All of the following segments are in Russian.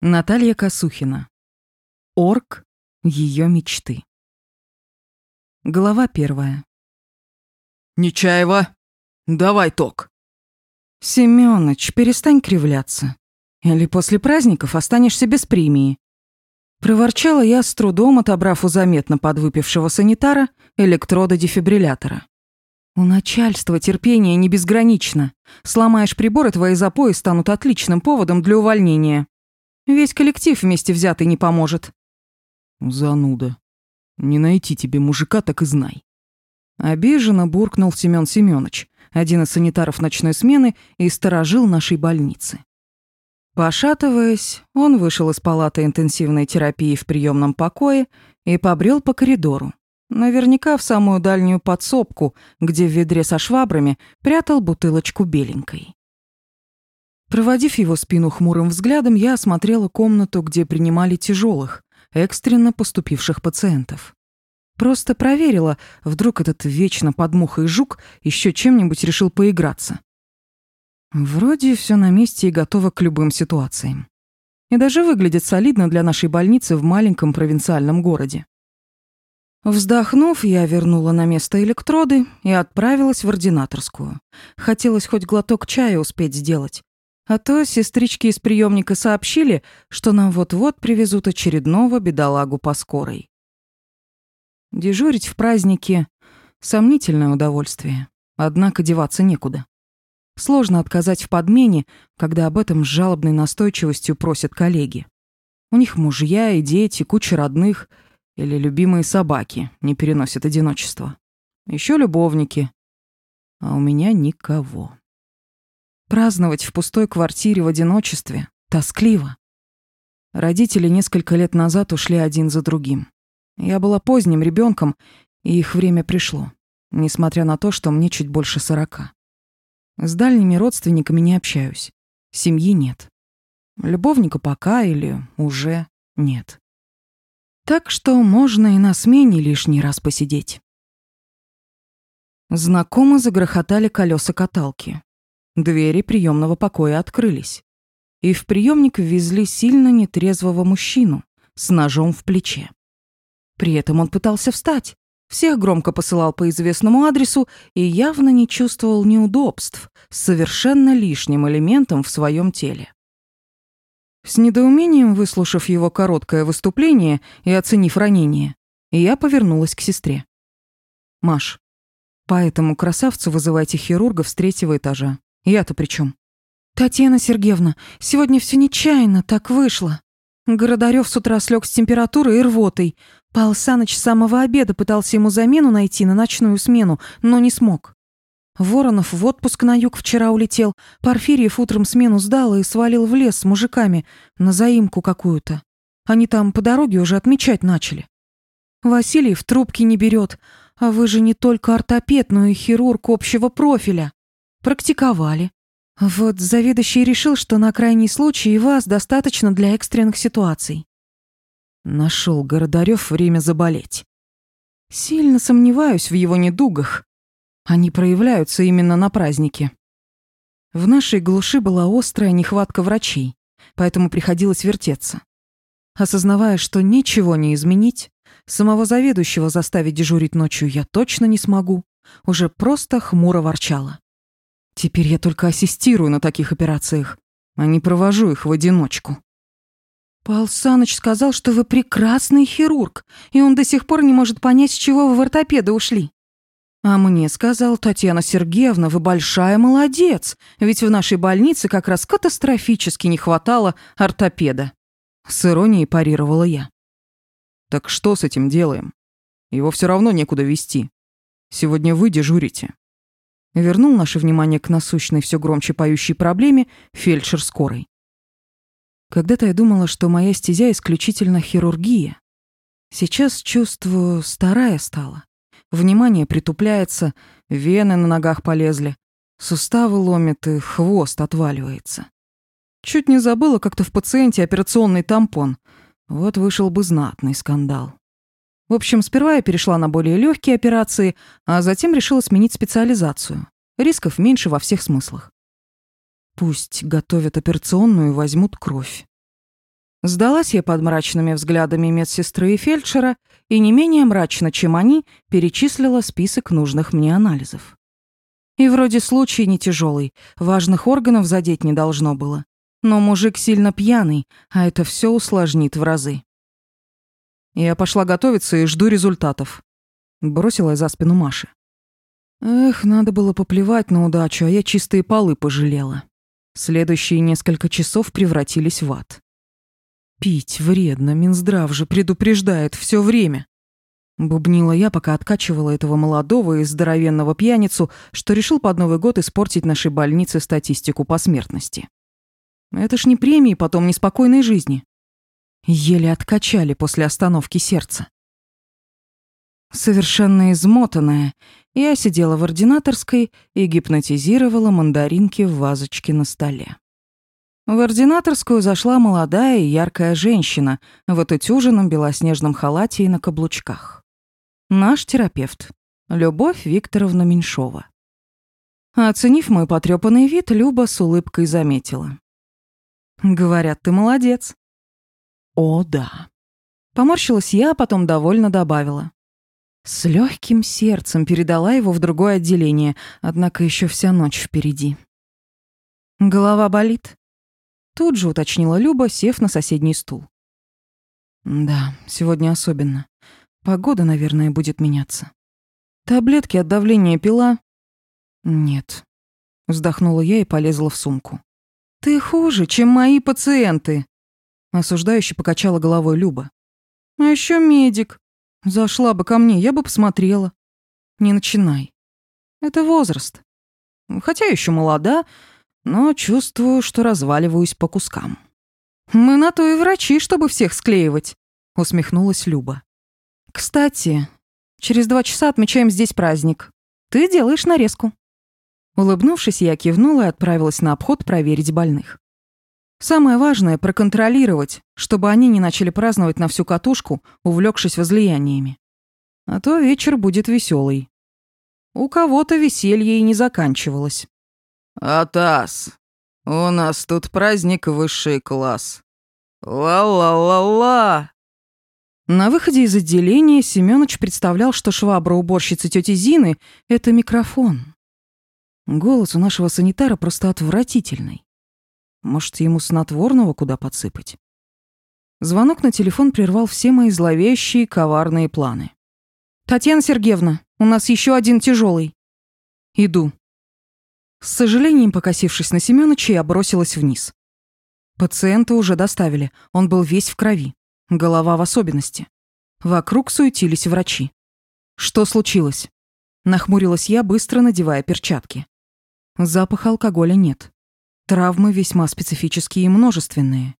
Наталья Касухина. Орк. Ее мечты. Глава первая. «Нечаева, давай ток!» «Семёныч, перестань кривляться. Или после праздников останешься без премии». Проворчала я, с трудом отобрав у заметно подвыпившего санитара электрода дефибриллятора. «У начальства терпение не безгранично. Сломаешь прибор, и твои запои станут отличным поводом для увольнения». Весь коллектив вместе взятый не поможет. Зануда. Не найти тебе мужика, так и знай. Обиженно буркнул Семён Семёныч, один из санитаров ночной смены и сторожил нашей больницы. Пошатываясь, он вышел из палаты интенсивной терапии в приемном покое и побрел по коридору. Наверняка в самую дальнюю подсобку, где в ведре со швабрами прятал бутылочку беленькой. Проводив его спину хмурым взглядом, я осмотрела комнату, где принимали тяжелых, экстренно поступивших пациентов. Просто проверила, вдруг этот вечно подмухой жук еще чем-нибудь решил поиграться. Вроде все на месте и готово к любым ситуациям. И даже выглядит солидно для нашей больницы в маленьком провинциальном городе. Вздохнув, я вернула на место электроды и отправилась в ординаторскую. Хотелось хоть глоток чая успеть сделать, а то сестрички из приемника сообщили, что нам вот-вот привезут очередного бедолагу по скорой. Дежурить в празднике — сомнительное удовольствие, однако деваться некуда. Сложно отказать в подмене, когда об этом с жалобной настойчивостью просят коллеги. У них мужья и дети, куча родных или любимые собаки не переносят одиночества. Еще любовники. А у меня никого. Праздновать в пустой квартире в одиночестве тоскливо. Родители несколько лет назад ушли один за другим. Я была поздним ребенком, и их время пришло, несмотря на то, что мне чуть больше сорока. С дальними родственниками не общаюсь. Семьи нет. Любовника пока или уже нет. Так что можно и на смене лишний раз посидеть. Знакомо загрохотали колеса каталки. Двери приемного покоя открылись. И в приемник ввезли сильно нетрезвого мужчину с ножом в плече. При этом он пытался встать, всех громко посылал по известному адресу и явно не чувствовал неудобств с совершенно лишним элементом в своем теле. С недоумением выслушав его короткое выступление и оценив ранение, я повернулась к сестре. «Маш, по этому красавцу вызывайте хирургов с третьего этажа. Я-то при чем? Татьяна Сергеевна, сегодня все нечаянно так вышло. Городарев с утра слег с температурой и рвотой. Пал Саныч с самого обеда пытался ему замену найти на ночную смену, но не смог. Воронов в отпуск на юг вчера улетел. Порфирьев утром смену сдал и свалил в лес с мужиками на заимку какую-то. Они там по дороге уже отмечать начали. Василий в трубки не берет. А вы же не только ортопед, но и хирург общего профиля практиковали. Вот заведующий решил, что на крайний случай вас достаточно для экстренных ситуаций. Нашел Городарев время заболеть. Сильно сомневаюсь в его недугах. Они проявляются именно на празднике. В нашей глуши была острая нехватка врачей, поэтому приходилось вертеться. Осознавая, что ничего не изменить, самого заведующего заставить дежурить ночью я точно не смогу, уже просто хмуро ворчала. Теперь я только ассистирую на таких операциях, а не провожу их в одиночку. Павел Саныч сказал, что вы прекрасный хирург, и он до сих пор не может понять, с чего вы в ортопеды ушли. А мне сказал Татьяна Сергеевна, вы большая молодец, ведь в нашей больнице как раз катастрофически не хватало ортопеда. С иронией парировала я. Так что с этим делаем? Его все равно некуда вести. Сегодня вы дежурите. Вернул наше внимание к насущной все громче поющей проблеме фельдшер скорой. Когда-то я думала, что моя стезя исключительно хирургия. Сейчас чувство старая стала. Внимание притупляется, вены на ногах полезли, суставы ломит и хвост отваливается. Чуть не забыла как-то в пациенте операционный тампон. Вот вышел бы знатный скандал. В общем, сперва я перешла на более легкие операции, а затем решила сменить специализацию. Рисков меньше во всех смыслах. Пусть готовят операционную и возьмут кровь. Сдалась я под мрачными взглядами медсестры и фельдшера, и не менее мрачно, чем они, перечислила список нужных мне анализов. И вроде случай не тяжелый, важных органов задеть не должно было. Но мужик сильно пьяный, а это все усложнит в разы. Я пошла готовиться и жду результатов. Бросила я за спину Маши. Эх, надо было поплевать на удачу, а я чистые полы пожалела. Следующие несколько часов превратились в ад. Пить вредно, Минздрав же предупреждает все время. Бубнила я, пока откачивала этого молодого и здоровенного пьяницу, что решил под Новый год испортить нашей больнице статистику по смертности. Это ж не премии потом неспокойной жизни еле откачали после остановки сердца. Совершенно измотанная, я сидела в ординаторской и гипнотизировала мандаринки в вазочке на столе. В ординаторскую зашла молодая и яркая женщина в отутюженном белоснежном халате и на каблучках. Наш терапевт. Любовь Викторовна Меньшова. Оценив мой потрёпанный вид, Люба с улыбкой заметила. «Говорят, ты молодец. О, да. Поморщилась я, а потом довольно добавила. С легким сердцем передала его в другое отделение, однако еще вся ночь впереди. Голова болит? Тут же уточнила Люба, сев на соседний стул. Да, сегодня особенно. Погода, наверное, будет меняться. Таблетки от давления пила? Нет. Вздохнула я и полезла в сумку. Ты хуже, чем мои пациенты, Осуждающе покачала головой Люба. «А еще медик. Зашла бы ко мне, я бы посмотрела». «Не начинай. Это возраст. Хотя еще молода, но чувствую, что разваливаюсь по кускам». «Мы на то и врачи, чтобы всех склеивать», — усмехнулась Люба. «Кстати, через два часа отмечаем здесь праздник. Ты делаешь нарезку». Улыбнувшись, я кивнула и отправилась на обход проверить больных. Самое важное – проконтролировать, чтобы они не начали праздновать на всю катушку, увлекшись возлияниями. А то вечер будет веселый. У кого-то веселье и не заканчивалось. «Атас, у нас тут праздник высший класс. Ла-ла-ла-ла!» На выходе из отделения Семёныч представлял, что швабра уборщицы тети Зины – это микрофон. Голос у нашего санитара просто отвратительный. Может, ему снотворного куда подсыпать? Звонок на телефон прервал все мои зловещие коварные планы. «Татьяна Сергеевна, у нас еще один тяжелый. «Иду». С сожалением, покосившись на Семёныча, я бросилась вниз. Пациента уже доставили, он был весь в крови, голова в особенности. Вокруг суетились врачи. «Что случилось?» Нахмурилась я, быстро надевая перчатки. Запаха алкоголя нет. Травмы весьма специфические и множественные.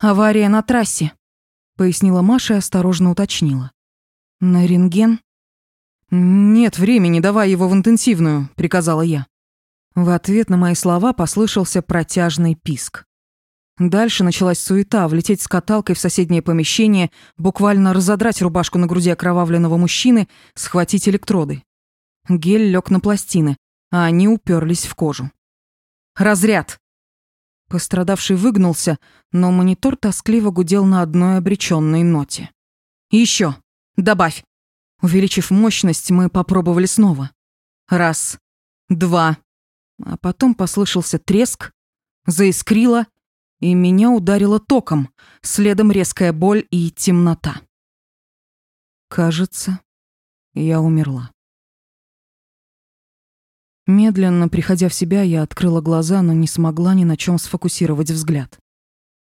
«Авария на трассе», — пояснила Маша и осторожно уточнила. «На рентген?» «Нет времени, давай его в интенсивную», — приказала я. В ответ на мои слова послышался протяжный писк. Дальше началась суета, влететь с каталкой в соседнее помещение, буквально разодрать рубашку на груди окровавленного мужчины, схватить электроды. Гель лег на пластины, а они уперлись в кожу. Разряд!» Пострадавший выгнулся, но монитор тоскливо гудел на одной обреченной ноте. «Еще! Добавь!» Увеличив мощность, мы попробовали снова. Раз, два. А потом послышался треск, заискрило, и меня ударило током, следом резкая боль и темнота. Кажется, я умерла. Медленно, приходя в себя, я открыла глаза, но не смогла ни на чем сфокусировать взгляд.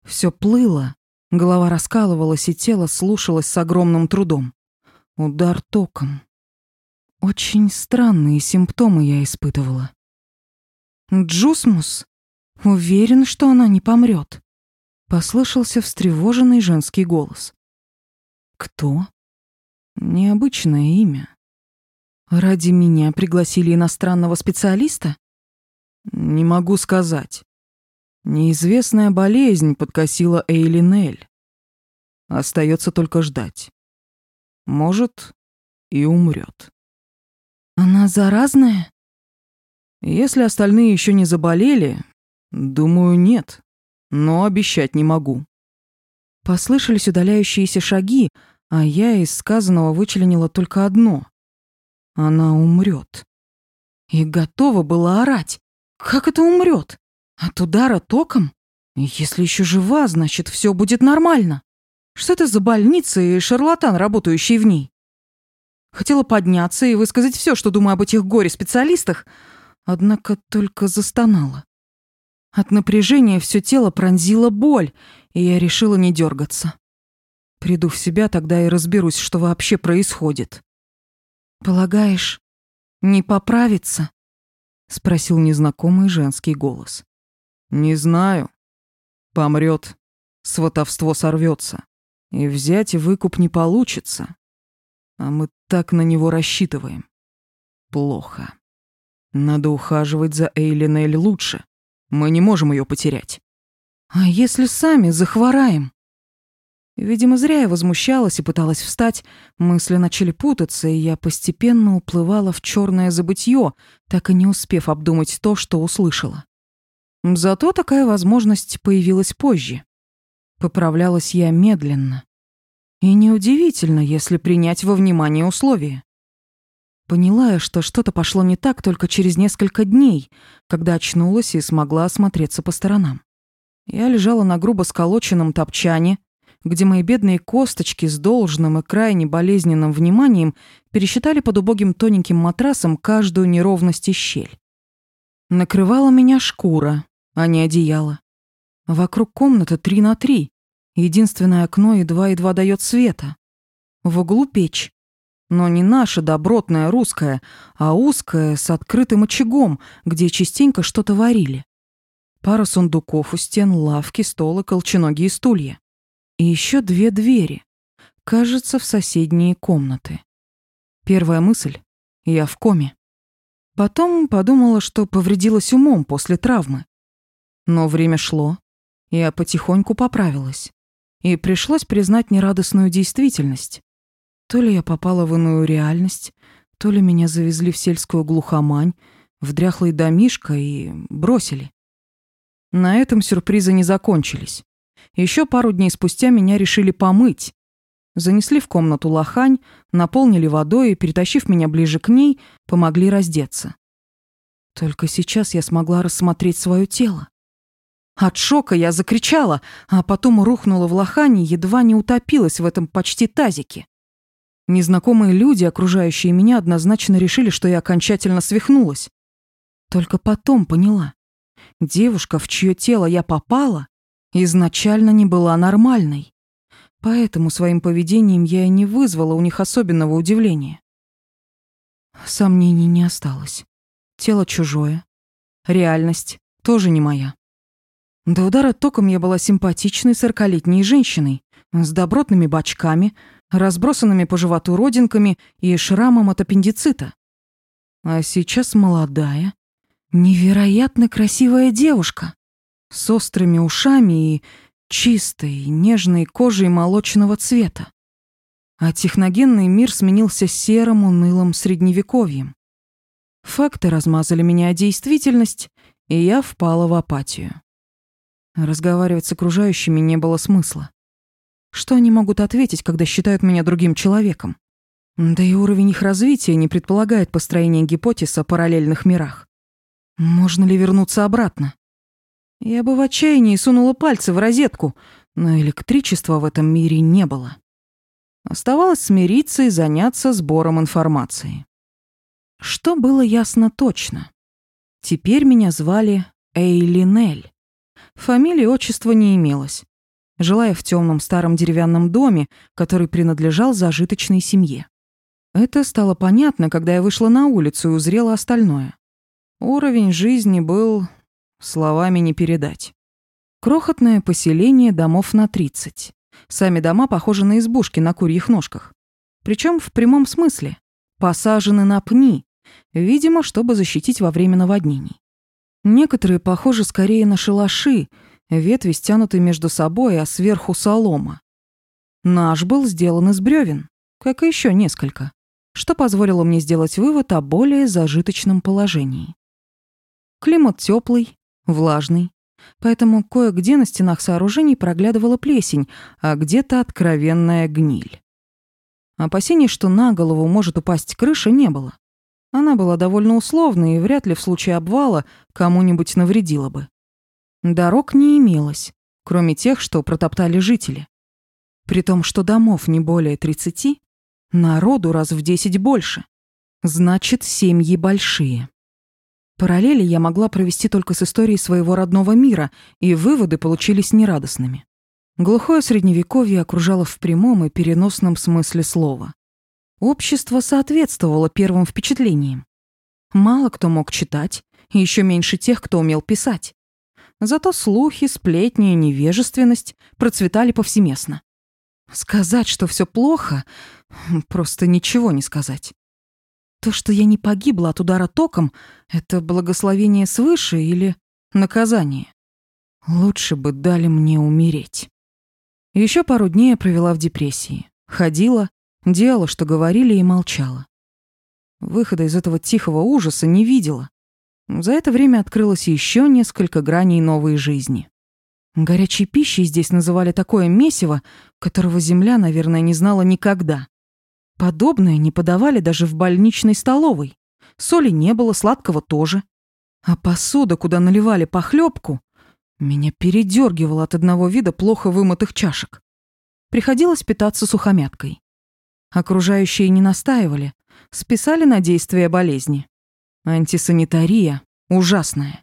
Все плыло, голова раскалывалась, и тело слушалось с огромным трудом. Удар током. Очень странные симптомы я испытывала. «Джусмус? Уверен, что она не помрет?» Послышался встревоженный женский голос. «Кто?» Необычное имя. «Ради меня пригласили иностранного специалиста?» «Не могу сказать. Неизвестная болезнь подкосила Эйлинель. Остается только ждать. Может, и умрет. «Она заразная?» «Если остальные еще не заболели, думаю, нет. Но обещать не могу». Послышались удаляющиеся шаги, а я из сказанного вычленила только одно. Она умрет. И готова была орать. Как это умрет? От удара током? Если еще жива, значит, все будет нормально. Что это за больница и шарлатан, работающий в ней? Хотела подняться и высказать все, что думаю об этих горе-специалистах, однако только застонала. От напряжения все тело пронзило боль, и я решила не дергаться. Приду в себя, тогда и разберусь, что вообще происходит. «Полагаешь, не поправится?» — спросил незнакомый женский голос. «Не знаю. Помрет, сватовство сорвется, и взять выкуп не получится. А мы так на него рассчитываем. Плохо. Надо ухаживать за Эйлинель лучше. Мы не можем ее потерять». «А если сами захвораем?» Видимо, зря я возмущалась и пыталась встать. Мысли начали путаться, и я постепенно уплывала в черное забытье, так и не успев обдумать то, что услышала. Зато такая возможность появилась позже. Поправлялась я медленно. И неудивительно, если принять во внимание условия. Поняла я, что что-то пошло не так только через несколько дней, когда очнулась и смогла осмотреться по сторонам. Я лежала на грубо сколоченном топчане, где мои бедные косточки с должным и крайне болезненным вниманием пересчитали под убогим тоненьким матрасом каждую неровность и щель. Накрывала меня шкура, а не одеяло. Вокруг комната три на три. Единственное окно едва-едва дает света. В углу печь. Но не наша добротная русская, а узкая с открытым очагом, где частенько что-то варили. Пара сундуков у стен, лавки, стол и стулья и еще две двери, кажется, в соседние комнаты. Первая мысль — я в коме. Потом подумала, что повредилась умом после травмы. Но время шло, я потихоньку поправилась. И пришлось признать нерадостную действительность. То ли я попала в иную реальность, то ли меня завезли в сельскую глухомань, в дряхлый домишко и бросили. На этом сюрпризы не закончились. Еще пару дней спустя меня решили помыть. Занесли в комнату лохань, наполнили водой и, перетащив меня ближе к ней, помогли раздеться. Только сейчас я смогла рассмотреть свое тело. От шока я закричала, а потом рухнула в лохань и едва не утопилась в этом почти тазике. Незнакомые люди, окружающие меня, однозначно решили, что я окончательно свихнулась. Только потом поняла. Девушка, в чье тело я попала, изначально не была нормальной. Поэтому своим поведением я и не вызвала у них особенного удивления. Сомнений не осталось. Тело чужое. Реальность тоже не моя. До удара током я была симпатичной сорокалетней женщиной с добротными бачками, разбросанными по животу родинками и шрамом от аппендицита. А сейчас молодая, невероятно красивая девушка с острыми ушами и чистой, нежной кожей молочного цвета. А техногенный мир сменился серым, унылым средневековьем. Факты размазали меня о действительность, и я впала в апатию. Разговаривать с окружающими не было смысла. Что они могут ответить, когда считают меня другим человеком? Да и уровень их развития не предполагает построения гипотез о параллельных мирах. Можно ли вернуться обратно? Я бы в отчаянии сунула пальцы в розетку, но электричества в этом мире не было. Оставалось смириться и заняться сбором информации. Что было ясно точно? Теперь меня звали Эйлинель. Фамилии отчества не имелось. Жила я в темном старом деревянном доме, который принадлежал зажиточной семье. Это стало понятно, когда я вышла на улицу и узрела остальное. Уровень жизни был словами не передать. Крохотное поселение домов на 30. Сами дома похожи на избушки на курьих ножках. Причем в прямом смысле. Посажены на пни, видимо, чтобы защитить во время наводнений. Некоторые похожи скорее на шалаши, ветви стянуты между собой, а сверху солома. Наш был сделан из бревен, как и еще несколько, что позволило мне сделать вывод о более зажиточном положении. Климат теплый, влажный. Поэтому кое-где на стенах сооружений проглядывала плесень, а где-то откровенная гниль. Опасений, что на голову может упасть крыша, не было. Она была довольно условной и вряд ли в случае обвала кому-нибудь навредила бы. Дорог не имелось, кроме тех, что протоптали жители. При том, что домов не более 30, народу раз в 10 больше. Значит, семьи большие параллели я могла провести только с историей своего родного мира, и выводы получились нерадостными. Глухое средневековье окружало в прямом и переносном смысле слова. Общество соответствовало первым впечатлениям. Мало кто мог читать, и еще меньше тех, кто умел писать. Зато слухи, сплетни и невежественность процветали повсеместно. Сказать, что все плохо, просто ничего не сказать. То, что я не погибла от удара током, это благословение свыше или наказание? Лучше бы дали мне умереть. Еще пару дней я провела в депрессии. Ходила, делала, что говорили, и молчала. Выхода из этого тихого ужаса не видела. За это время открылось еще несколько граней новой жизни. Горячей пищей здесь называли такое месиво, которого земля, наверное, не знала никогда. Подобное не подавали даже в больничной столовой. Соли не было, сладкого тоже. А посуда, куда наливали похлебку, меня передергивало от одного вида плохо вымытых чашек. Приходилось питаться сухомяткой. Окружающие не настаивали, списали на действие болезни. Антисанитария ужасная.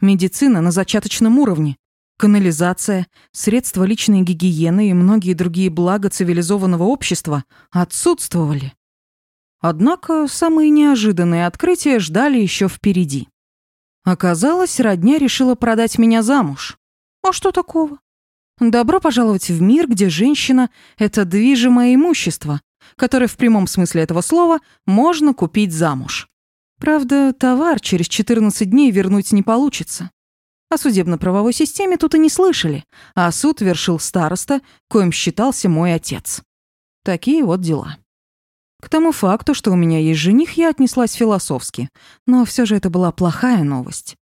Медицина на зачаточном уровне, канализация, средства личной гигиены и многие другие блага цивилизованного общества отсутствовали. Однако самые неожиданные открытия ждали еще впереди. Оказалось, родня решила продать меня замуж. А что такого? Добро пожаловать в мир, где женщина – это движимое имущество, которое в прямом смысле этого слова можно купить замуж. Правда, товар через 14 дней вернуть не получится. А О судебно-правовой системе тут и не слышали, а суд вершил староста, коим считался мой отец. Такие вот дела. К тому факту, что у меня есть жених, я отнеслась философски, но все же это была плохая новость.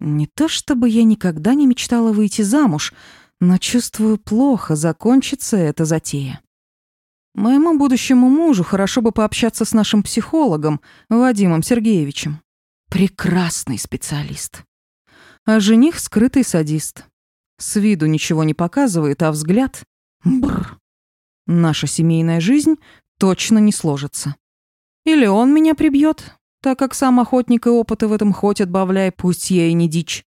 Не то чтобы я никогда не мечтала выйти замуж, но чувствую плохо, закончится эта затея. Моему будущему мужу хорошо бы пообщаться с нашим психологом Вадимом Сергеевичем. Прекрасный специалист. А жених — скрытый садист. С виду ничего не показывает, а взгляд — бр. Наша семейная жизнь точно не сложится. Или он меня прибьет, так как сам охотник и опыты в этом хоть отбавляй, пусть я и не дичь.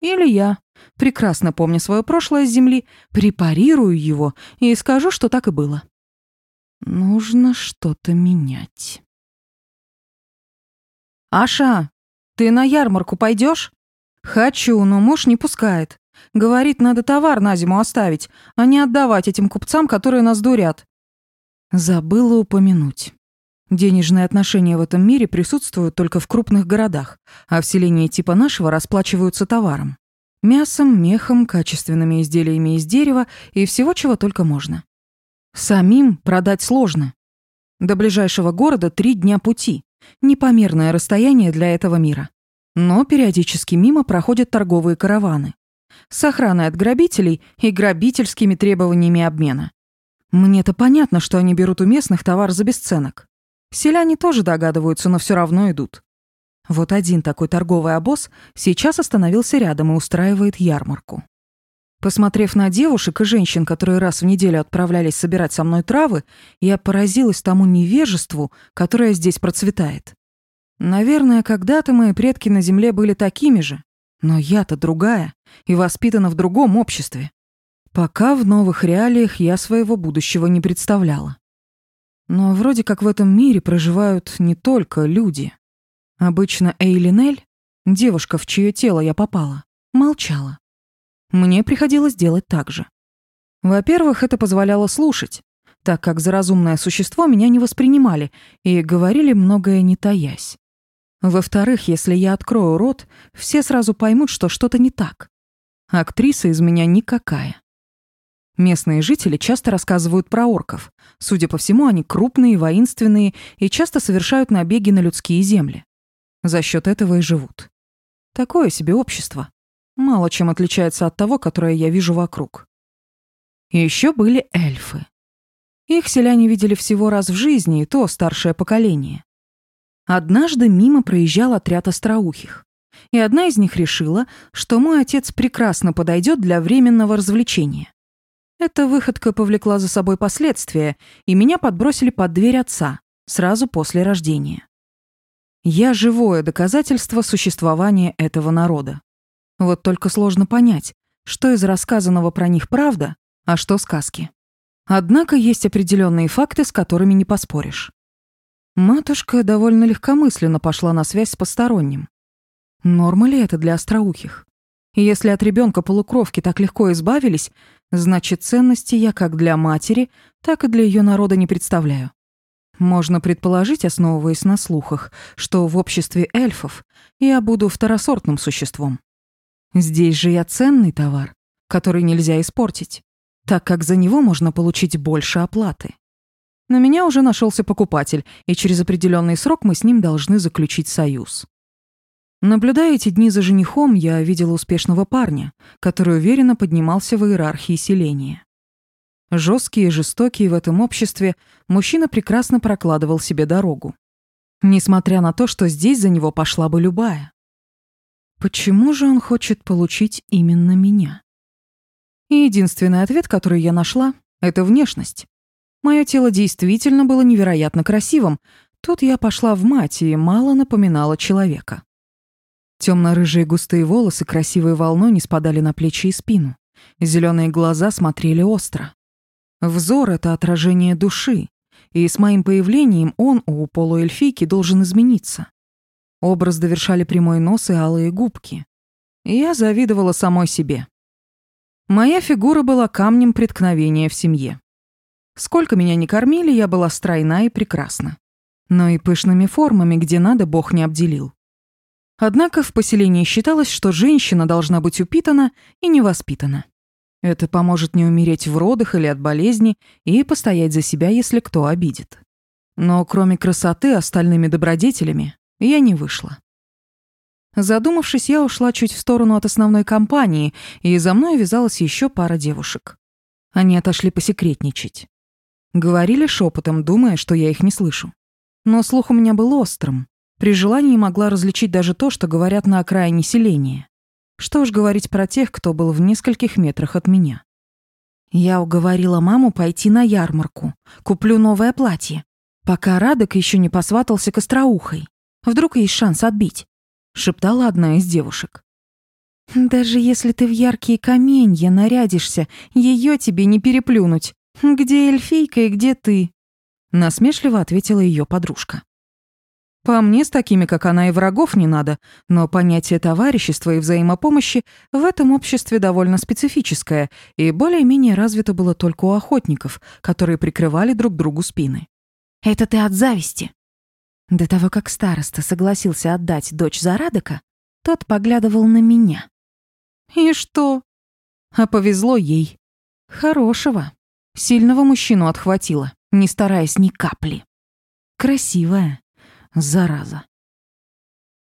Или я, прекрасно помня свое прошлое с земли, препарирую его и скажу, что так и было. Нужно что-то менять. «Аша, ты на ярмарку пойдешь? «Хочу, но муж не пускает. Говорит, надо товар на зиму оставить, а не отдавать этим купцам, которые нас дурят». Забыла упомянуть. Денежные отношения в этом мире присутствуют только в крупных городах, а в селении типа нашего расплачиваются товаром. Мясом, мехом, качественными изделиями из дерева и всего, чего только можно. Самим продать сложно. До ближайшего города три дня пути. Непомерное расстояние для этого мира. Но периодически мимо проходят торговые караваны. С охраной от грабителей и грабительскими требованиями обмена. Мне-то понятно, что они берут у местных товар за бесценок. Селяне тоже догадываются, но все равно идут. Вот один такой торговый обоз сейчас остановился рядом и устраивает ярмарку. Посмотрев на девушек и женщин, которые раз в неделю отправлялись собирать со мной травы, я поразилась тому невежеству, которое здесь процветает. Наверное, когда-то мои предки на Земле были такими же, но я-то другая и воспитана в другом обществе. Пока в новых реалиях я своего будущего не представляла. Но вроде как в этом мире проживают не только люди. Обычно Эйлинель, девушка, в чье тело я попала, молчала. Мне приходилось делать так же. Во-первых, это позволяло слушать, так как за разумное существо меня не воспринимали и говорили многое не таясь. Во-вторых, если я открою рот, все сразу поймут, что что-то не так. Актриса из меня никакая. Местные жители часто рассказывают про орков. Судя по всему, они крупные, воинственные и часто совершают набеги на людские земли. За счет этого и живут. Такое себе общество. Мало чем отличается от того, которое я вижу вокруг. Еще были эльфы. Их селяне видели всего раз в жизни, и то старшее поколение. Однажды мимо проезжал отряд остроухих. И одна из них решила, что мой отец прекрасно подойдет для временного развлечения. Эта выходка повлекла за собой последствия, и меня подбросили под дверь отца сразу после рождения. Я живое доказательство существования этого народа. Вот только сложно понять, что из рассказанного про них правда, а что сказки. Однако есть определенные факты, с которыми не поспоришь. Матушка довольно легкомысленно пошла на связь с посторонним. Норма ли это для остроухих? И если от ребенка полукровки так легко избавились, значит, ценности я как для матери, так и для ее народа не представляю. Можно предположить, основываясь на слухах, что в обществе эльфов я буду второсортным существом. Здесь же я ценный товар, который нельзя испортить, так как за него можно получить больше оплаты. На меня уже нашелся покупатель, и через определенный срок мы с ним должны заключить союз. Наблюдая эти дни за женихом, я видела успешного парня, который уверенно поднимался в иерархии селения. Жесткий и жестокий в этом обществе, мужчина прекрасно прокладывал себе дорогу. Несмотря на то, что здесь за него пошла бы любая. Почему же он хочет получить именно меня? И единственный ответ, который я нашла, — это внешность. Мое тело действительно было невероятно красивым. Тут я пошла в мать и мало напоминала человека. Темно-рыжие густые волосы красивой волной не спадали на плечи и спину. Зеленые глаза смотрели остро. Взор — это отражение души, и с моим появлением он у полуэльфийки должен измениться. Образ довершали прямой нос и алые губки. Я завидовала самой себе. Моя фигура была камнем преткновения в семье. Сколько меня не кормили, я была стройна и прекрасна. Но и пышными формами, где надо, Бог не обделил. Однако в поселении считалось, что женщина должна быть упитана и невоспитана. Это поможет не умереть в родах или от болезни и постоять за себя, если кто обидит. Но кроме красоты остальными добродетелями я не вышла. Задумавшись, я ушла чуть в сторону от основной компании, и за мной вязалась еще пара девушек. Они отошли посекретничать. Говорили шепотом, думая, что я их не слышу. Но слух у меня был острым. При желании могла различить даже то, что говорят на окраине селения. Что уж говорить про тех, кто был в нескольких метрах от меня. Я уговорила маму пойти на ярмарку. Куплю новое платье. Пока Радок еще не посватался к остроухой. Вдруг есть шанс отбить. Шептала одна из девушек. «Даже если ты в яркие каменья нарядишься, ее тебе не переплюнуть», «Где эльфийка и где ты?» — насмешливо ответила ее подружка. «По мне, с такими, как она, и врагов не надо, но понятие товарищества и взаимопомощи в этом обществе довольно специфическое и более-менее развито было только у охотников, которые прикрывали друг другу спины». «Это ты от зависти!» До того, как староста согласился отдать дочь за Зарадока, тот поглядывал на меня. «И что?» «А повезло ей. Хорошего». Сильного мужчину отхватила, не стараясь ни капли. Красивая. Зараза.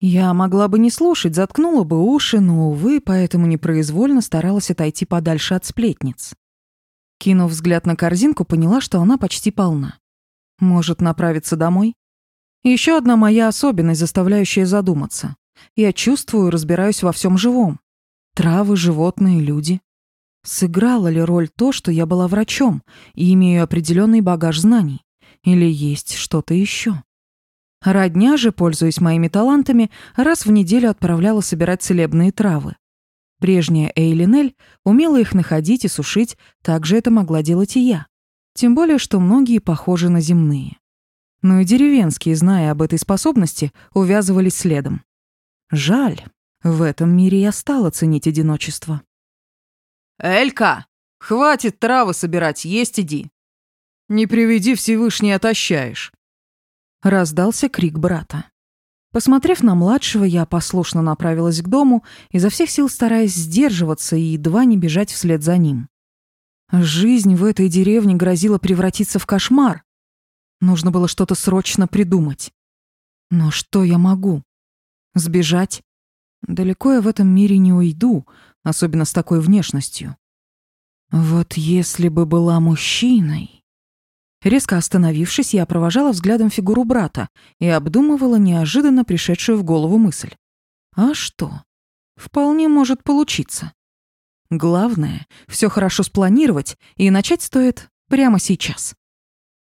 Я могла бы не слушать, заткнула бы уши, но, увы, поэтому непроизвольно старалась отойти подальше от сплетниц. Кинув взгляд на корзинку, поняла, что она почти полна. Может, направиться домой? Еще одна моя особенность, заставляющая задуматься. Я чувствую, разбираюсь во всем живом. Травы, животные, люди. Сыграло ли роль то, что я была врачом и имею определенный багаж знаний? Или есть что-то еще? Родня же, пользуясь моими талантами, раз в неделю отправляла собирать целебные травы. Прежняя Эйлинель умела их находить и сушить, так же это могла делать и я. Тем более, что многие похожи на земные. Но и деревенские, зная об этой способности, увязывались следом. Жаль, в этом мире я стала ценить одиночество. «Элька, хватит травы собирать, есть иди!» «Не приведи Всевышний, отощаешь!» Раздался крик брата. Посмотрев на младшего, я послушно направилась к дому, изо всех сил стараясь сдерживаться и едва не бежать вслед за ним. Жизнь в этой деревне грозила превратиться в кошмар. Нужно было что-то срочно придумать. Но что я могу? Сбежать? Далеко я в этом мире не уйду, особенно с такой внешностью. Вот если бы была мужчиной... Резко остановившись, я провожала взглядом фигуру брата и обдумывала неожиданно пришедшую в голову мысль. А что? Вполне может получиться. Главное, все хорошо спланировать, и начать стоит прямо сейчас.